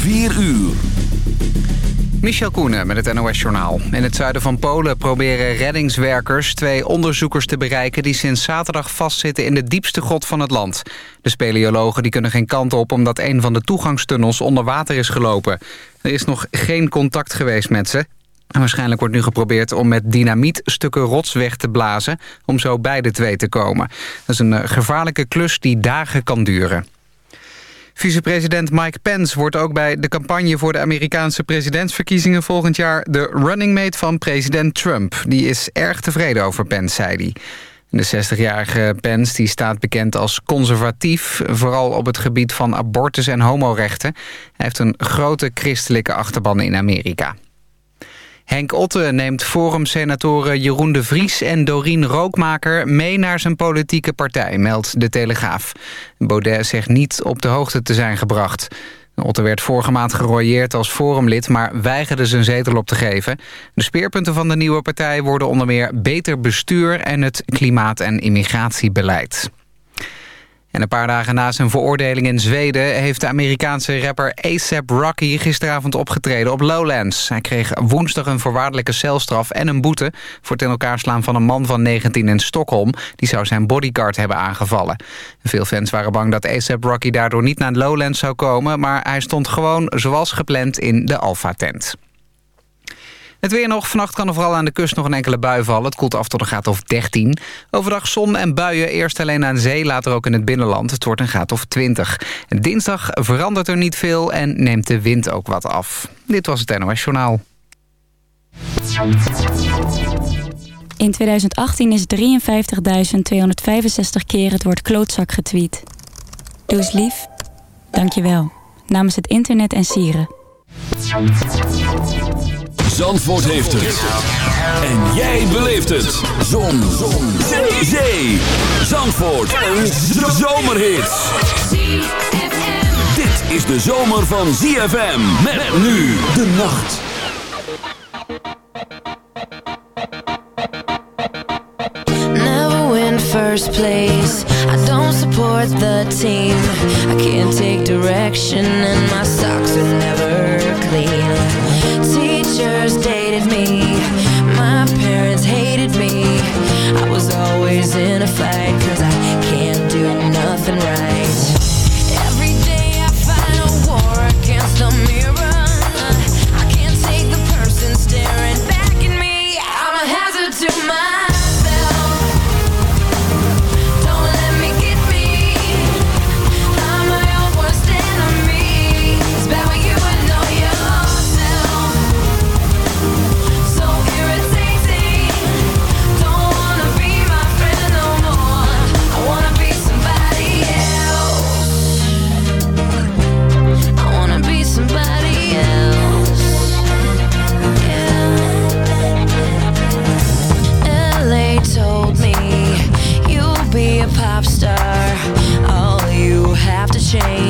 4 uur. Michel Koenen met het NOS-journaal. In het zuiden van Polen proberen reddingswerkers twee onderzoekers te bereiken... die sinds zaterdag vastzitten in de diepste grot van het land. De speleologen die kunnen geen kant op omdat een van de toegangstunnels onder water is gelopen. Er is nog geen contact geweest met ze. Waarschijnlijk wordt nu geprobeerd om met dynamiet stukken rots weg te blazen... om zo bij de twee te komen. Dat is een eh, gevaarlijke klus die dagen kan duren. Vicepresident Mike Pence wordt ook bij de campagne voor de Amerikaanse presidentsverkiezingen volgend jaar de running mate van president Trump. Die is erg tevreden over Pence, zei hij. De 60-jarige Pence die staat bekend als conservatief... vooral op het gebied van abortus en homorechten. Hij heeft een grote christelijke achterban in Amerika. Henk Otte neemt Forum-senatoren Jeroen de Vries en Dorien Rookmaker mee naar zijn politieke partij, meldt De Telegraaf. Baudet zegt niet op de hoogte te zijn gebracht. Otte werd vorige maand gerooieerd als forumlid, maar weigerde zijn zetel op te geven. De speerpunten van de nieuwe partij worden onder meer beter bestuur en het klimaat- en immigratiebeleid. En een paar dagen na zijn veroordeling in Zweden... heeft de Amerikaanse rapper ASAP Rocky gisteravond opgetreden op Lowlands. Hij kreeg woensdag een voorwaardelijke celstraf en een boete... voor het in elkaar slaan van een man van 19 in Stockholm. Die zou zijn bodyguard hebben aangevallen. Veel fans waren bang dat ASAP Rocky daardoor niet naar Lowlands zou komen... maar hij stond gewoon zoals gepland in de Alpha-tent. Het weer nog. Vannacht kan er vooral aan de kust nog een enkele bui vallen. Het koelt af tot een graad of 13. Overdag zon en buien. Eerst alleen aan zee, later ook in het binnenland. Het wordt een graad of 20. En dinsdag verandert er niet veel en neemt de wind ook wat af. Dit was het NOS Journaal. In 2018 is 53.265 keer het woord klootzak getweet. Doe eens lief. Dank je wel. Namens het internet en sieren. Zandvoort heeft het. En jij beleeft het. Zon. Zon. Zee. Zee. Zandvoort. Een zomerhit. Dit is de zomer van ZFM. Met nu de nacht. Never win first place. I don't support the team. I can't take direction and my socks are never clean. Teachers dated me. My parents hated me. I was always in a fight cause I can't do nothing right. change.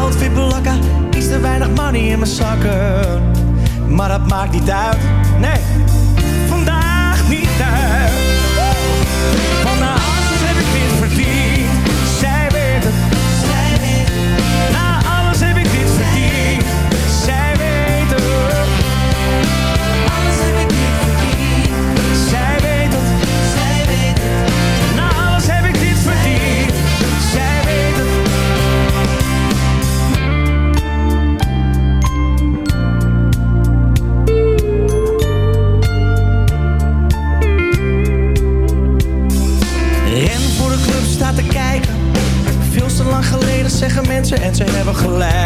outfit blakken Iets te weinig money in mijn zakken. Maar dat maakt niet uit, nee. en ze hebben gelijk.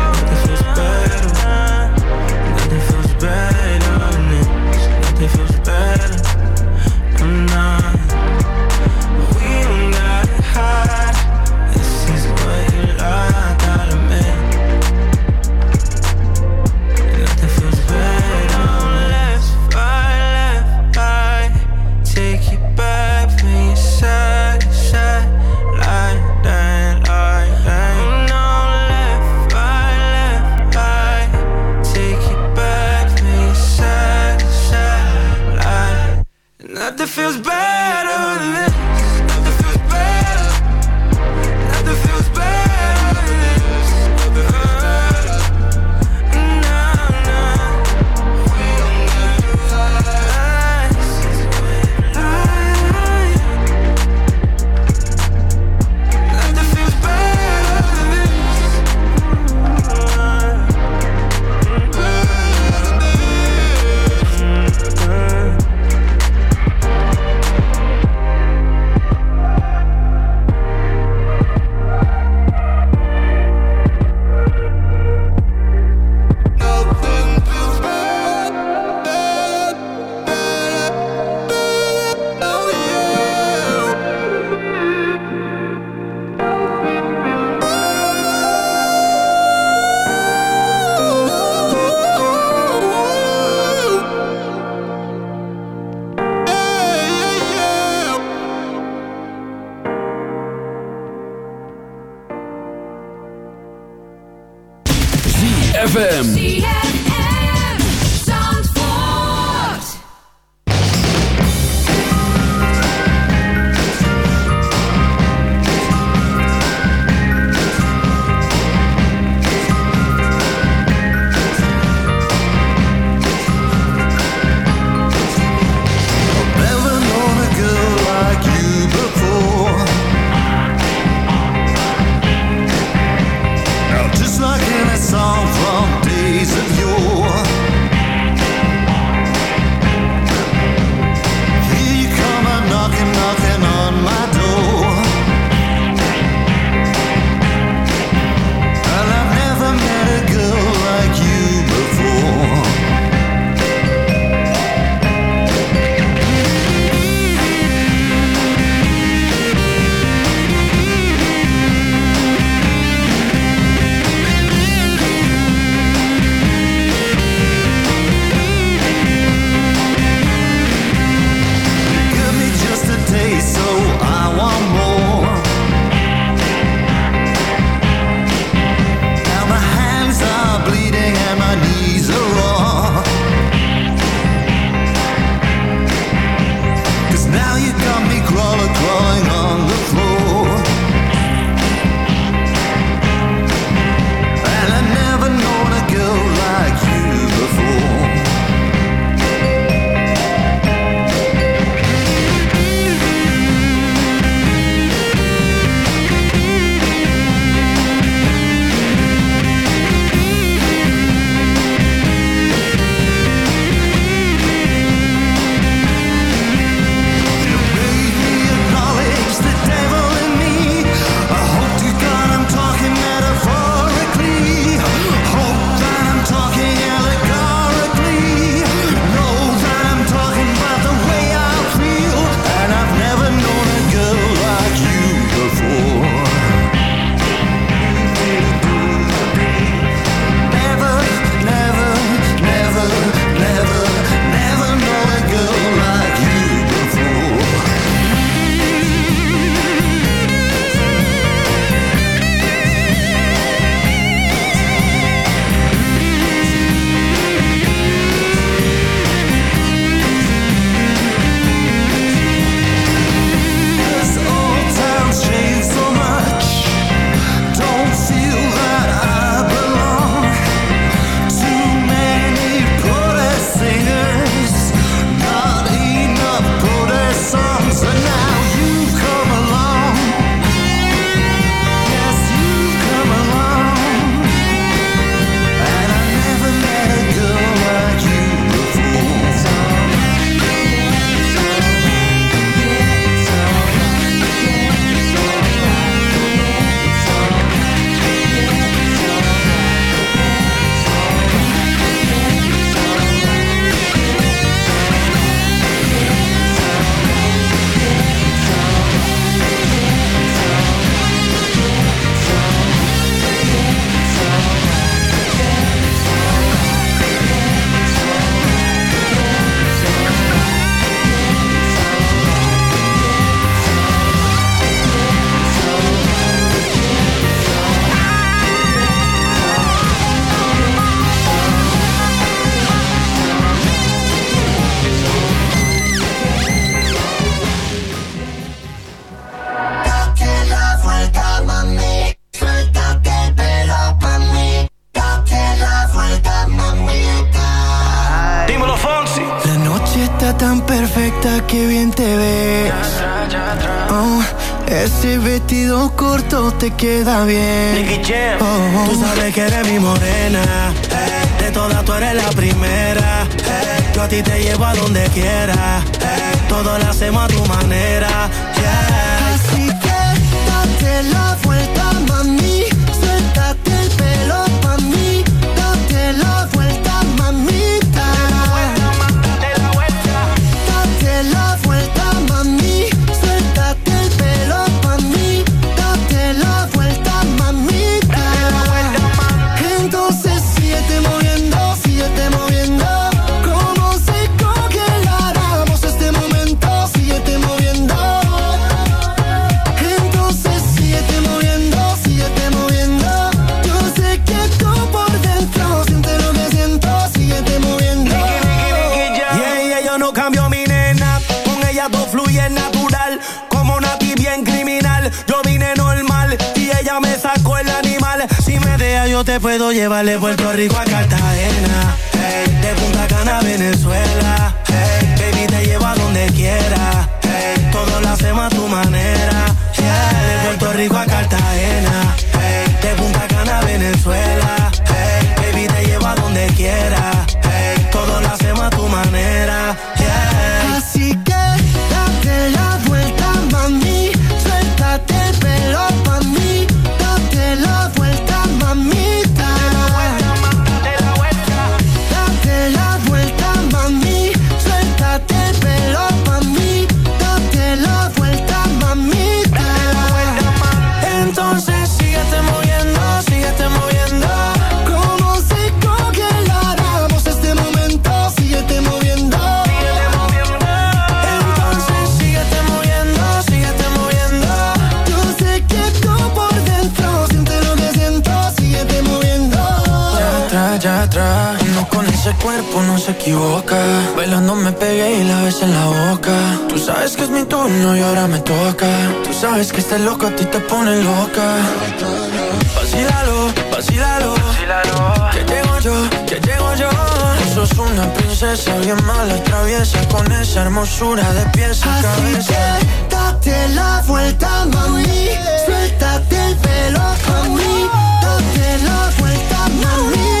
Corto te queda bien. Oh, Tú sabes que eres mi morena. De todas tú eres la primera. Yo a ti te llevo a donde quiera. eh, Todo lo hacemos a tu manera. yeah. Así que date la te puedo llevar de Puerto Rico a Cartagena. De Punta Cana a Venezuela. Hey, baby, te llevo a donde quiera. Hey, todo lo hacemos a tu manera. De Puerto Rico a Cartagena. Hey, de Punta Cana a Venezuela. Hey, baby, te llevo a donde quiera. Hey, todo lo hacemos a tu manera. Me toca. Tú sabes que este loco a ti te pone loca. Vacílalo, vacílalo. Que llego yo, que llego yo. Tú sos una princesa bien mala, traviesa. Con esa hermosura de pies a Así cabeza. que date la vuelta, mami. Suéltate el pelo pa' mí. Date la vuelta, mamita.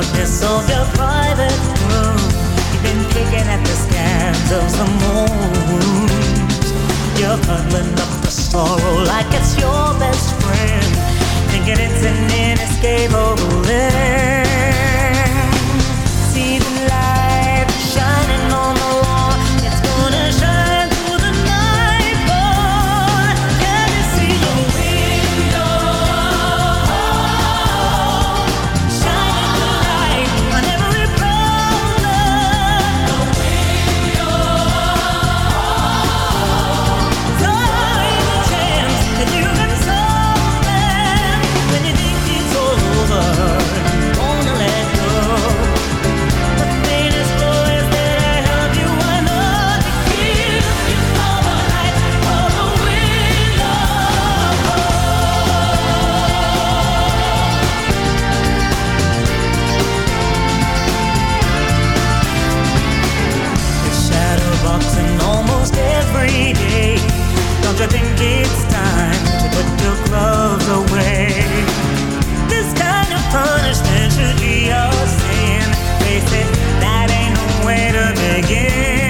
darkness of your private room. You've been kicking at the scans of some old wounds. You're huddling up the sorrow like it's your best friend, thinking it's an inescapable end. I think it's time to put your gloves away. This kind of punishment should be your sin. They said that ain't no way to begin.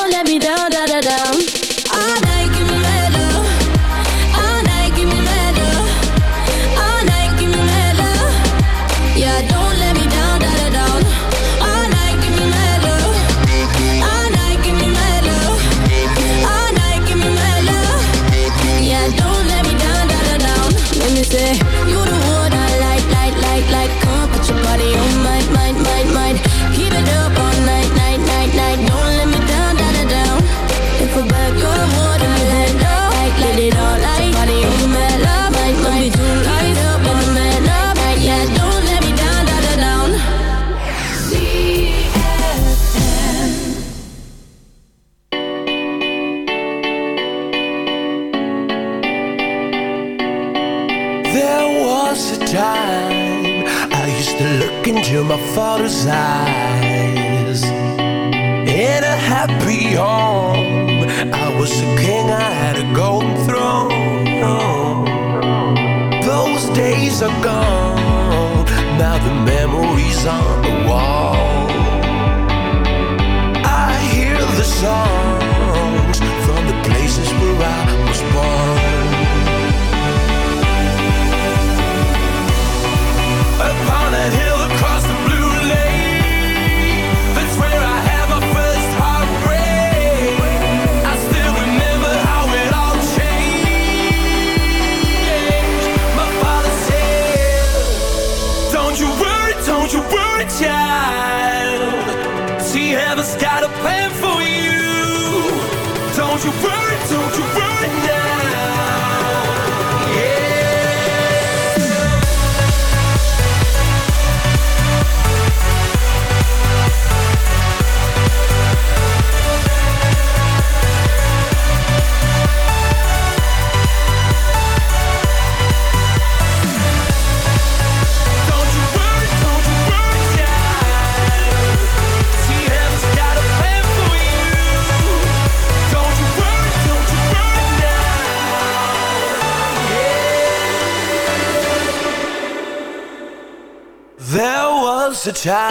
child.